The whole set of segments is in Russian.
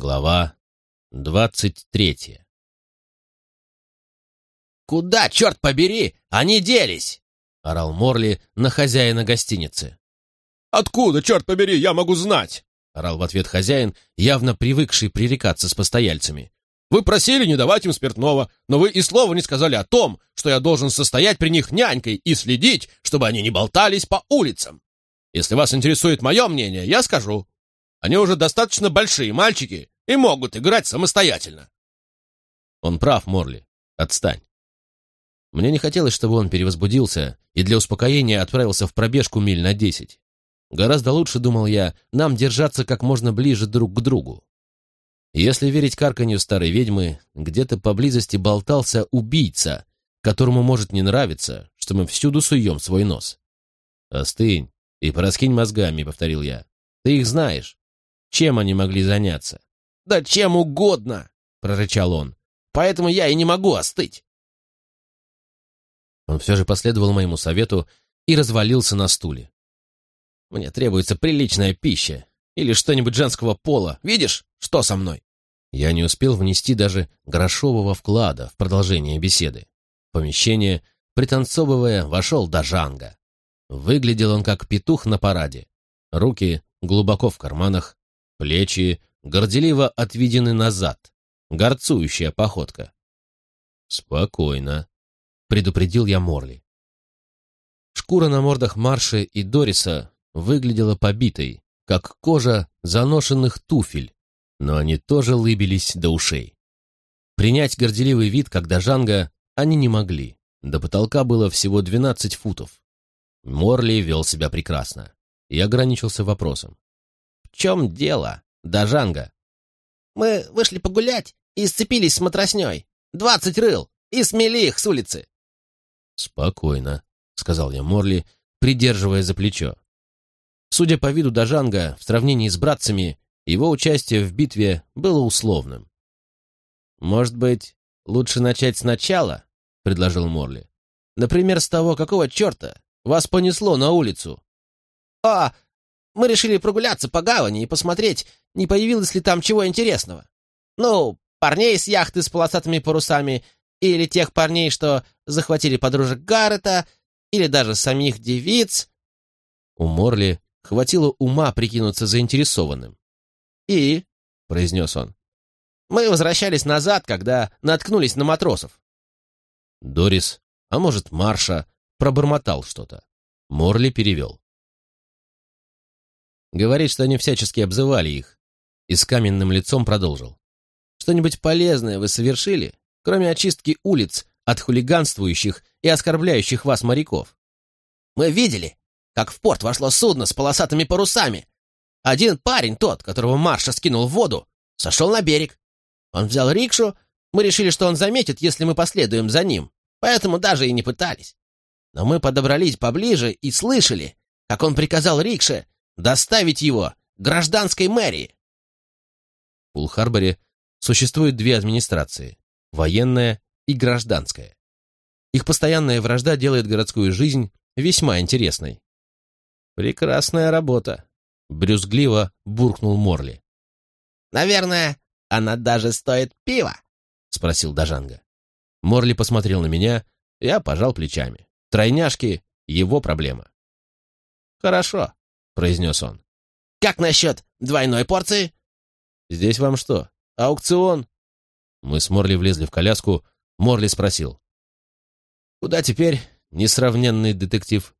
Глава двадцать третья «Куда, черт побери, они делись?» — орал Морли на хозяина гостиницы. «Откуда, черт побери, я могу знать?» — орал в ответ хозяин, явно привыкший пререкаться с постояльцами. «Вы просили не давать им спиртного, но вы и слова не сказали о том, что я должен состоять при них нянькой и следить, чтобы они не болтались по улицам. Если вас интересует мое мнение, я скажу. Они уже достаточно большие мальчики и могут играть самостоятельно». «Он прав, Морли. Отстань». Мне не хотелось, чтобы он перевозбудился и для успокоения отправился в пробежку миль на десять. Гораздо лучше, думал я, нам держаться как можно ближе друг к другу. Если верить карканью старой ведьмы, где-то поблизости болтался убийца, которому может не нравиться, что мы всюду суем свой нос. «Остынь и пораскинь мозгами», — повторил я. «Ты их знаешь. Чем они могли заняться?» «Да чем угодно!» — прорычал он. «Поэтому я и не могу остыть. Он все же последовал моему совету и развалился на стуле. «Мне требуется приличная пища или что-нибудь женского пола. Видишь, что со мной?» Я не успел внести даже грошового вклада в продолжение беседы. В помещение, пританцовывая, вошел Дажанга. Выглядел он как петух на параде. Руки глубоко в карманах, плечи горделиво отведены назад, горцующая походка. «Спокойно», предупредил я Морли. Шкура на мордах Марши и Дориса выглядела побитой, как кожа заношенных туфель, но они тоже лыбились до ушей. Принять горделивый вид, как Дажанга, они не могли. До потолка было всего 12 футов. Морли вел себя прекрасно. Я ограничился вопросом. «В чем дело, Дажанга?» «Мы вышли погулять и сцепились с матросней. Двадцать рыл и смели их с улицы. «Спокойно», — сказал я Морли, придерживая за плечо. Судя по виду Дажанга, в сравнении с братцами, его участие в битве было условным. «Может быть, лучше начать сначала?» — предложил Морли. «Например, с того, какого черта вас понесло на улицу?» «А, мы решили прогуляться по гавани и посмотреть, не появилось ли там чего интересного. Ну, парней с яхты с полосатыми парусами или тех парней, что захватили подружек Гаррета, или даже самих девиц. У Морли хватило ума прикинуться заинтересованным. «И», — произнес он, — «мы возвращались назад, когда наткнулись на матросов». Дорис, а может, Марша, пробормотал что-то. Морли перевел. Говорит, что они всячески обзывали их, и с каменным лицом продолжил. «Что-нибудь полезное вы совершили?» кроме очистки улиц от хулиганствующих и оскорбляющих вас моряков. Мы видели, как в порт вошло судно с полосатыми парусами. Один парень, тот, которого Марша скинул в воду, сошел на берег. Он взял рикшу, мы решили, что он заметит, если мы последуем за ним, поэтому даже и не пытались. Но мы подобрались поближе и слышали, как он приказал рикше доставить его гражданской мэрии. В Пул-Харборе существует две администрации военная и гражданская. Их постоянная вражда делает городскую жизнь весьма интересной. «Прекрасная работа», — брюзгливо буркнул Морли. «Наверное, она даже стоит пива?» — спросил Дажанга. Морли посмотрел на меня, я пожал плечами. Тройняшки — его проблема. «Хорошо», — произнес он. «Как насчет двойной порции?» «Здесь вам что, аукцион?» Мы с Морли влезли в коляску. Морли спросил. «Куда теперь, несравненный детектив?»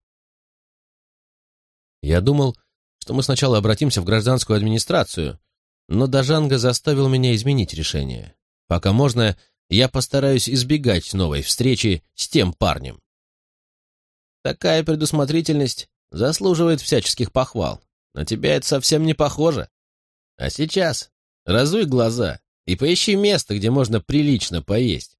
Я думал, что мы сначала обратимся в гражданскую администрацию, но Дажанга заставил меня изменить решение. Пока можно, я постараюсь избегать новой встречи с тем парнем. Такая предусмотрительность заслуживает всяческих похвал. На тебя это совсем не похоже. А сейчас разуй глаза и поищи место, где можно прилично поесть.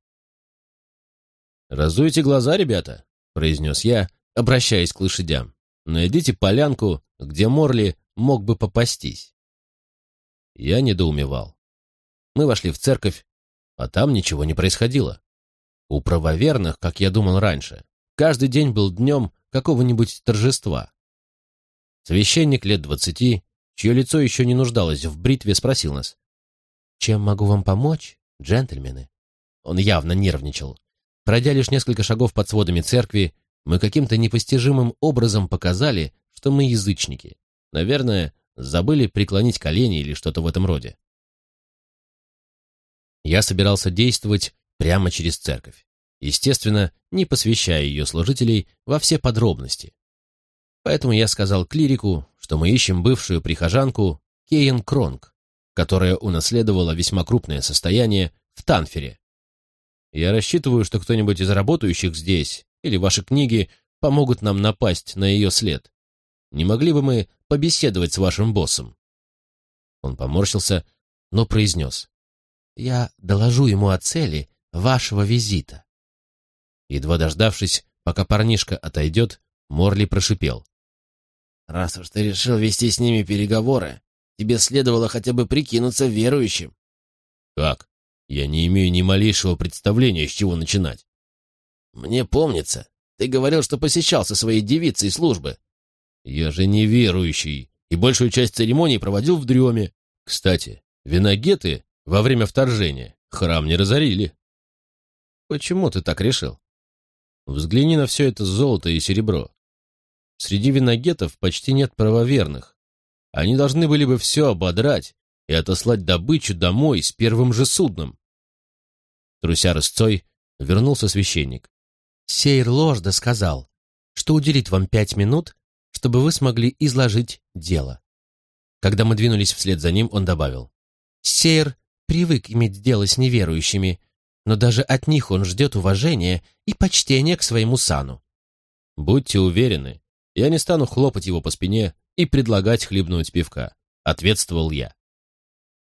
«Разуйте глаза, ребята», — произнес я, обращаясь к лошадям. «Найдите полянку, где Морли мог бы попастись». Я недоумевал. Мы вошли в церковь, а там ничего не происходило. У правоверных, как я думал раньше, каждый день был днем какого-нибудь торжества. Священник лет двадцати, чье лицо еще не нуждалось в бритве, спросил нас. «Чем могу вам помочь, джентльмены?» Он явно нервничал. Пройдя лишь несколько шагов под сводами церкви, мы каким-то непостижимым образом показали, что мы язычники. Наверное, забыли преклонить колени или что-то в этом роде. Я собирался действовать прямо через церковь, естественно, не посвящая ее служителей во все подробности. Поэтому я сказал клирику, что мы ищем бывшую прихожанку Кейн Кронг, которая унаследовала весьма крупное состояние в Танфере. Я рассчитываю, что кто-нибудь из работающих здесь или ваши книги помогут нам напасть на ее след. Не могли бы мы побеседовать с вашим боссом?» Он поморщился, но произнес. «Я доложу ему о цели вашего визита». Едва дождавшись, пока парнишка отойдет, Морли прошипел. «Раз уж ты решил вести с ними переговоры, тебе следовало хотя бы прикинуться верующим». «Как? Я не имею ни малейшего представления, с чего начинать». «Мне помнится, ты говорил, что посещал со своей девицей службы». «Я же не верующий, и большую часть церемонии проводил в дреме. Кстати, виногеты во время вторжения храм не разорили». «Почему ты так решил?» «Взгляни на все это золото и серебро. Среди виногетов почти нет правоверных. Они должны были бы все ободрать и отослать добычу домой с первым же судном. Труся рысцой, вернулся священник. Сейр Ложда сказал, что уделит вам пять минут, чтобы вы смогли изложить дело. Когда мы двинулись вслед за ним, он добавил. Сейр привык иметь дело с неверующими, но даже от них он ждет уважения и почтения к своему сану. Будьте уверены, я не стану хлопать его по спине и предлагать хлебнуть пивка, ответствовал я.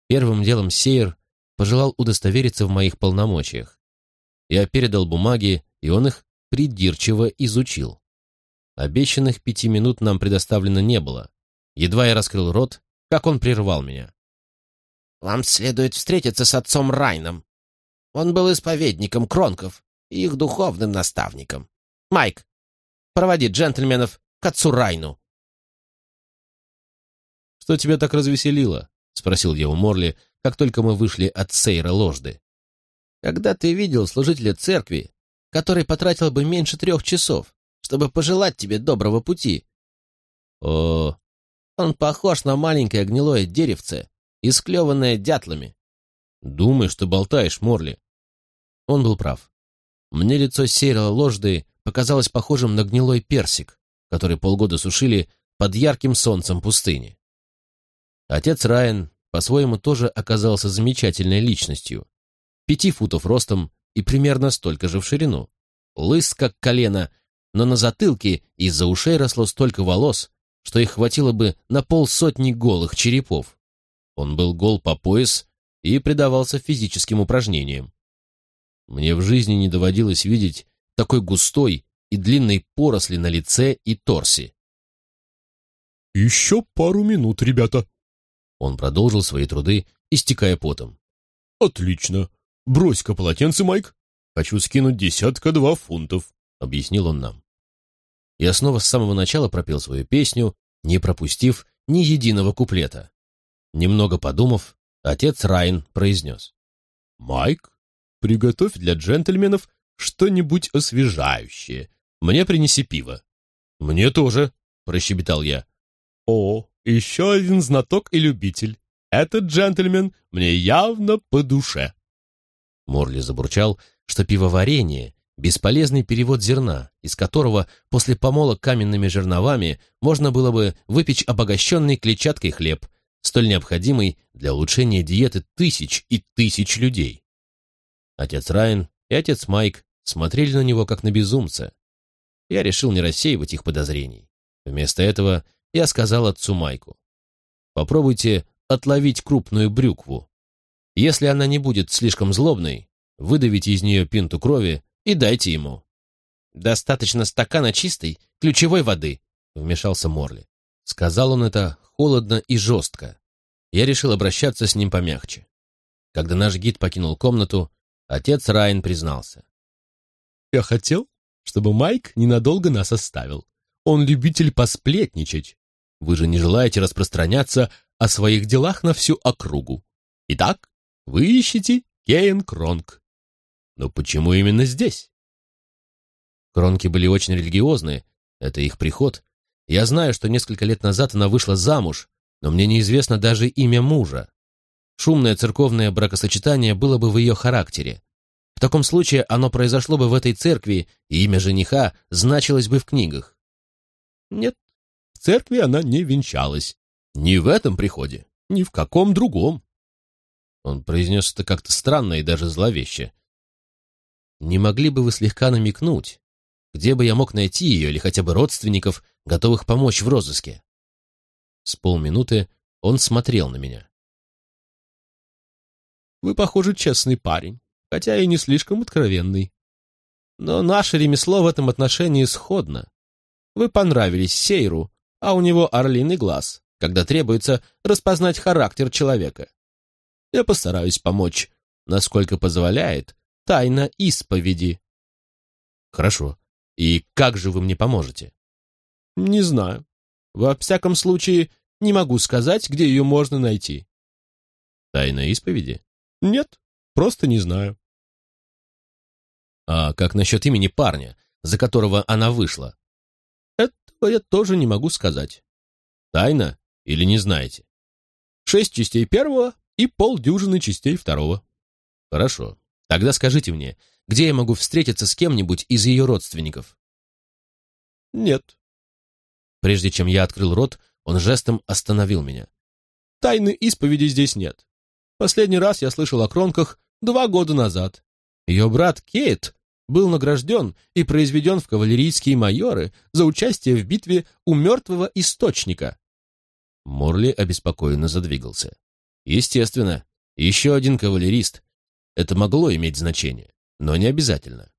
Первым делом Сейр пожелал удостовериться в моих полномочиях. Я передал бумаги, и он их придирчиво изучил. Обещанных пяти минут нам предоставлено не было. Едва я раскрыл рот, как он прервал меня. «Вам следует встретиться с отцом Райном. Он был исповедником Кронков и их духовным наставником. Майк, проводи джентльменов к отцу Райну». «Что тебя так развеселило?» — спросил я у Морли, как только мы вышли от Сейра Ложды. «Когда ты видел служителя церкви, который потратил бы меньше трех часов, чтобы пожелать тебе доброго пути?» «О, он похож на маленькое гнилое деревце, исклеванное дятлами». «Думай, что болтаешь, Морли». Он был прав. Мне лицо Сейра Ложды показалось похожим на гнилой персик, который полгода сушили под ярким солнцем пустыни. Отец Райан по-своему тоже оказался замечательной личностью. Пяти футов ростом и примерно столько же в ширину. Лыс, как колено, но на затылке из-за ушей росло столько волос, что их хватило бы на полсотни голых черепов. Он был гол по пояс и предавался физическим упражнениям. Мне в жизни не доводилось видеть такой густой и длинной поросли на лице и торсе. «Еще пару минут, ребята», он продолжил свои труды, истекая потом. «Отлично. Брось-ка полотенце, Майк. Хочу скинуть десятка-два фунтов», — объяснил он нам. Я снова с самого начала пропел свою песню, не пропустив ни единого куплета. Немного подумав, отец Райн произнес. «Майк, приготовь для джентльменов что-нибудь освежающее. Мне принеси пиво». «Мне тоже», — прощебетал я. «О, еще один знаток и любитель. Этот джентльмен мне явно по душе. Морли забурчал, что пивоварение — бесполезный перевод зерна, из которого после помола каменными жерновами можно было бы выпечь обогащенный клетчаткой хлеб, столь необходимый для улучшения диеты тысяч и тысяч людей. Отец Райан и отец Майк смотрели на него как на безумца. Я решил не рассеивать их подозрений. Вместо этого я сказал отцу Майку. Попробуйте отловить крупную брюкву. Если она не будет слишком злобной, выдавите из нее пинту крови и дайте ему. «Достаточно стакана чистой, ключевой воды», — вмешался Морли. Сказал он это холодно и жестко. Я решил обращаться с ним помягче. Когда наш гид покинул комнату, отец Райан признался. «Я хотел, чтобы Майк ненадолго нас оставил. Он любитель посплетничать. Вы же не желаете распространяться о своих делах на всю округу. Итак, Вы ищете Кейн Кронг. Но почему именно здесь? Кронки были очень религиозные, это их приход. Я знаю, что несколько лет назад она вышла замуж, но мне неизвестно даже имя мужа. Шумное церковное бракосочетание было бы в ее характере. В таком случае оно произошло бы в этой церкви, и имя жениха значилось бы в книгах. Нет, в церкви она не венчалась. Ни в этом приходе, ни в каком другом. Он произнес это как-то странно и даже зловеще. Не могли бы вы слегка намекнуть, где бы я мог найти ее или хотя бы родственников, готовых помочь в розыске? С полминуты он смотрел на меня. Вы, похоже, честный парень, хотя и не слишком откровенный. Но наше ремесло в этом отношении сходно. Вы понравились Сейру, а у него орлиный глаз, когда требуется распознать характер человека. Я постараюсь помочь, насколько позволяет тайна исповеди. Хорошо. И как же вы мне поможете? Не знаю. Во всяком случае, не могу сказать, где ее можно найти. Тайна исповеди? Нет, просто не знаю. А как насчет имени парня, за которого она вышла? Этого я тоже не могу сказать. Тайна или не знаете? Шесть частей первого и полдюжины частей второго. Хорошо. Тогда скажите мне, где я могу встретиться с кем-нибудь из ее родственников? Нет. Прежде чем я открыл рот, он жестом остановил меня. Тайны исповеди здесь нет. Последний раз я слышал о кронках два года назад. Ее брат Кейт был награжден и произведен в кавалерийские майоры за участие в битве у мертвого источника. Морли обеспокоенно задвигался. Естественно, еще один кавалерист. Это могло иметь значение, но не обязательно.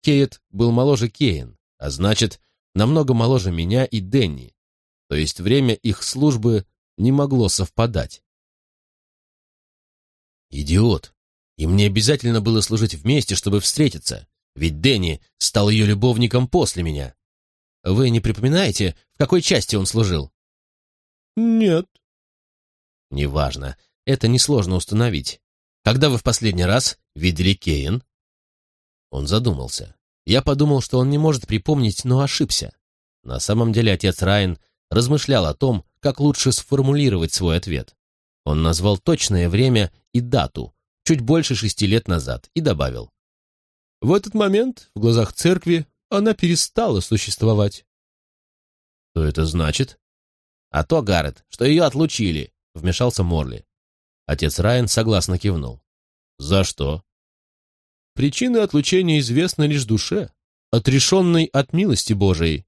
Кейт был моложе Кейн, а значит, намного моложе меня и Денни. То есть время их службы не могло совпадать. Идиот. Им не обязательно было служить вместе, чтобы встретиться, ведь Дэнни стал ее любовником после меня. Вы не припоминаете, в какой части он служил? Нет. Неважно, это несложно установить. Когда вы в последний раз видели Кейн? Он задумался. Я подумал, что он не может припомнить, но ошибся. На самом деле отец Райан размышлял о том, как лучше сформулировать свой ответ. Он назвал точное время и дату, чуть больше шести лет назад, и добавил. В этот момент в глазах церкви она перестала существовать. Что это значит? А то, Гаррет, что ее отлучили, вмешался Морли. Отец Райан согласно кивнул. За что? Причины отлучения известны лишь душе, отрешенной от милости Божией.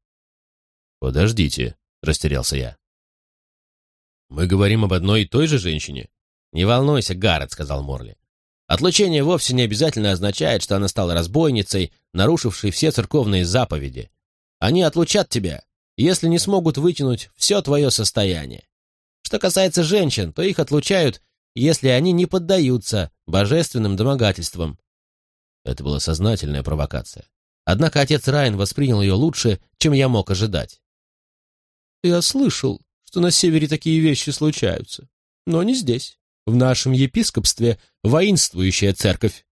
Подождите, растерялся я. Мы говорим об одной и той же женщине? Не волнуйся, Гаррет, сказал Морли. Отлучение вовсе не обязательно означает, что она стала разбойницей, нарушившей все церковные заповеди. Они отлучат тебя, если не смогут вытянуть все твое состояние. Что касается женщин, то их отлучают, если они не поддаются божественным домогательствам. Это была сознательная провокация. Однако отец Райан воспринял ее лучше, чем я мог ожидать. «Я слышал, что на севере такие вещи случаются. Но не здесь. В нашем епископстве воинствующая церковь.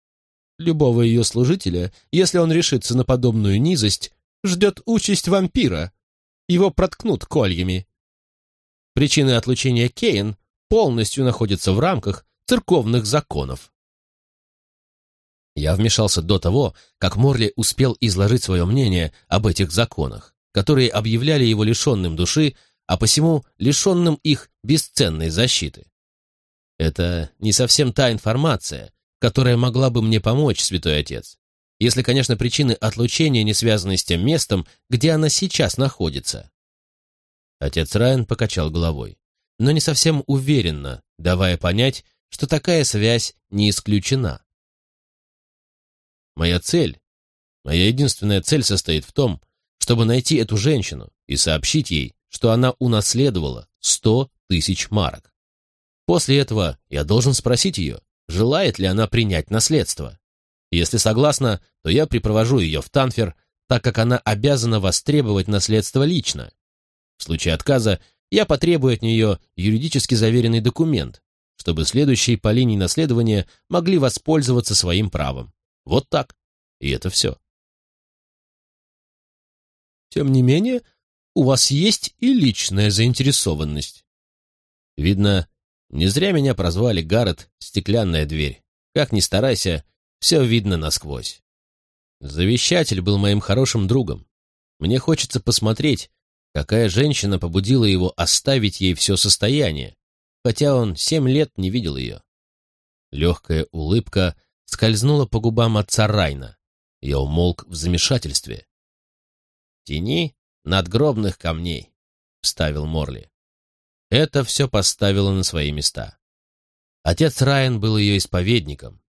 Любого ее служителя, если он решится на подобную низость, ждет участь вампира. Его проткнут кольями. Причины отлучения Кейн полностью находятся в рамках церковных законов. Я вмешался до того, как Морли успел изложить свое мнение об этих законах, которые объявляли его лишенным души а посему лишенным их бесценной защиты. Это не совсем та информация, которая могла бы мне помочь, святой отец, если, конечно, причины отлучения не связаны с тем местом, где она сейчас находится. Отец Райан покачал головой, но не совсем уверенно, давая понять, что такая связь не исключена. Моя цель, моя единственная цель состоит в том, чтобы найти эту женщину и сообщить ей, что она унаследовала сто тысяч марок. После этого я должен спросить ее, желает ли она принять наследство. Если согласна, то я припровожу ее в Танфер, так как она обязана востребовать наследство лично. В случае отказа я потребую от нее юридически заверенный документ, чтобы следующие по линии наследования могли воспользоваться своим правом. Вот так. И это все. Тем не менее, у вас есть и личная заинтересованность. Видно, не зря меня прозвали Гаррет «Стеклянная дверь». Как ни старайся, все видно насквозь. Завещатель был моим хорошим другом. Мне хочется посмотреть, какая женщина побудила его оставить ей все состояние, хотя он семь лет не видел ее. Легкая улыбка скользнула по губам отца Райна. Я умолк в замешательстве. «Тени надгробных камней», — вставил Морли. Это все поставило на свои места. Отец Райан был ее исповедником.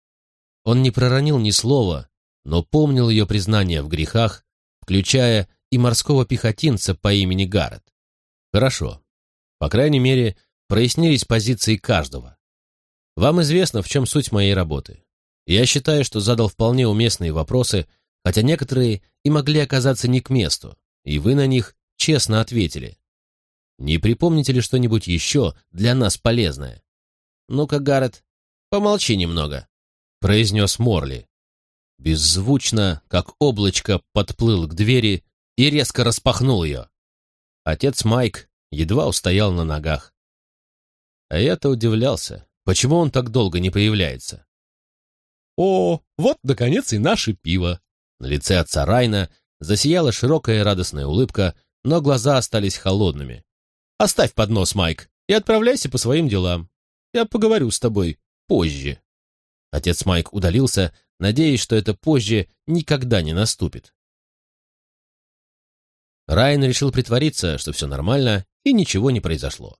Он не проронил ни слова, но помнил ее признание в грехах, включая и морского пехотинца по имени Гаррет. Хорошо. По крайней мере, прояснились позиции каждого. Вам известно, в чем суть моей работы. Я считаю, что задал вполне уместные вопросы, хотя некоторые и могли оказаться не к месту, и вы на них честно ответили. Не припомните ли что-нибудь еще для нас полезное? Ну-ка, Гаррет, помолчи немного, произнес Морли. Беззвучно, как облачко, подплыл к двери и резко распахнул ее. Отец Майк едва устоял на ногах. А я-то удивлялся, почему он так долго не появляется. «О, вот, наконец, и наше пиво!» На лице отца Райна засияла широкая радостная улыбка, но глаза остались холодными. «Оставь поднос, Майк, и отправляйся по своим делам. Я поговорю с тобой позже». Отец Майк удалился, надеясь, что это позже никогда не наступит. Райан решил притвориться, что все нормально, и ничего не произошло.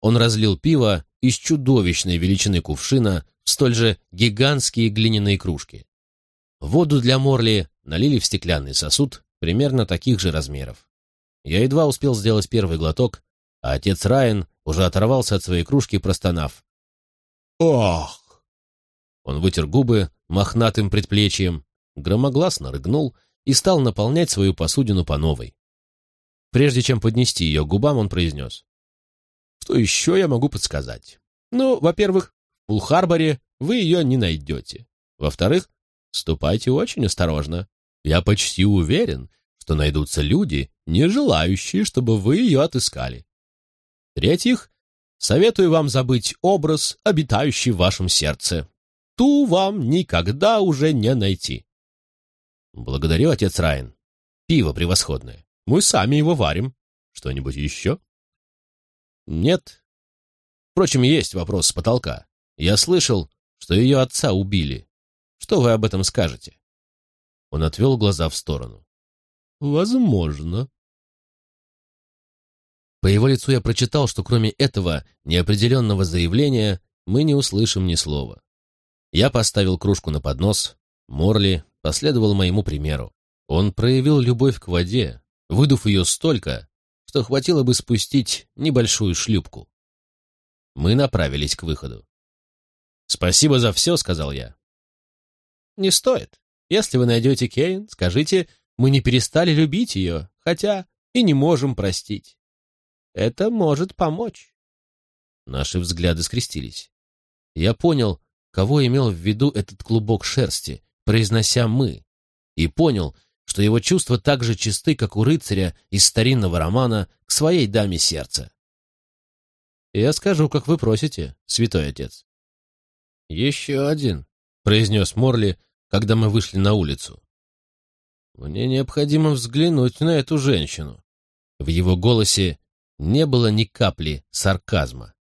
Он разлил пиво из чудовищной величины кувшина столь же гигантские глиняные кружки. Воду для Морли налили в стеклянный сосуд примерно таких же размеров. Я едва успел сделать первый глоток, а отец Райан уже оторвался от своей кружки, простонав. «Ох!» Он вытер губы мохнатым предплечьем, громогласно рыгнул и стал наполнять свою посудину по новой. Прежде чем поднести ее к губам, он произнес. «Что еще я могу подсказать? Ну, во-первых, Пулхарборе вы ее не найдете. Во-вторых, ступайте очень осторожно. Я почти уверен, что найдутся люди, не желающие, чтобы вы ее отыскали. В-третьих, советую вам забыть образ, обитающий в вашем сердце. Ту вам никогда уже не найти. Благодарю, отец Райан. Пиво превосходное. Мы сами его варим. Что-нибудь еще? Нет. Впрочем, есть вопрос с потолка. Я слышал, что ее отца убили. Что вы об этом скажете? Он отвел глаза в сторону. Возможно. По его лицу я прочитал, что кроме этого неопределенного заявления мы не услышим ни слова. Я поставил кружку на поднос, Морли последовал моему примеру. Он проявил любовь к воде, выдув ее столько, что хватило бы спустить небольшую шлюпку. Мы направились к выходу. «Спасибо за все», — сказал я. «Не стоит. Если вы найдете Кейн, скажите, мы не перестали любить ее, хотя и не можем простить. Это может помочь». Наши взгляды скрестились. Я понял, кого имел в виду этот клубок шерсти, произнося «мы», и понял, что его чувства так же чисты, как у рыцаря из старинного романа к своей даме сердца. «Я скажу, как вы просите, святой отец». «Еще один», — произнес Морли, когда мы вышли на улицу. «Мне необходимо взглянуть на эту женщину». В его голосе не было ни капли сарказма.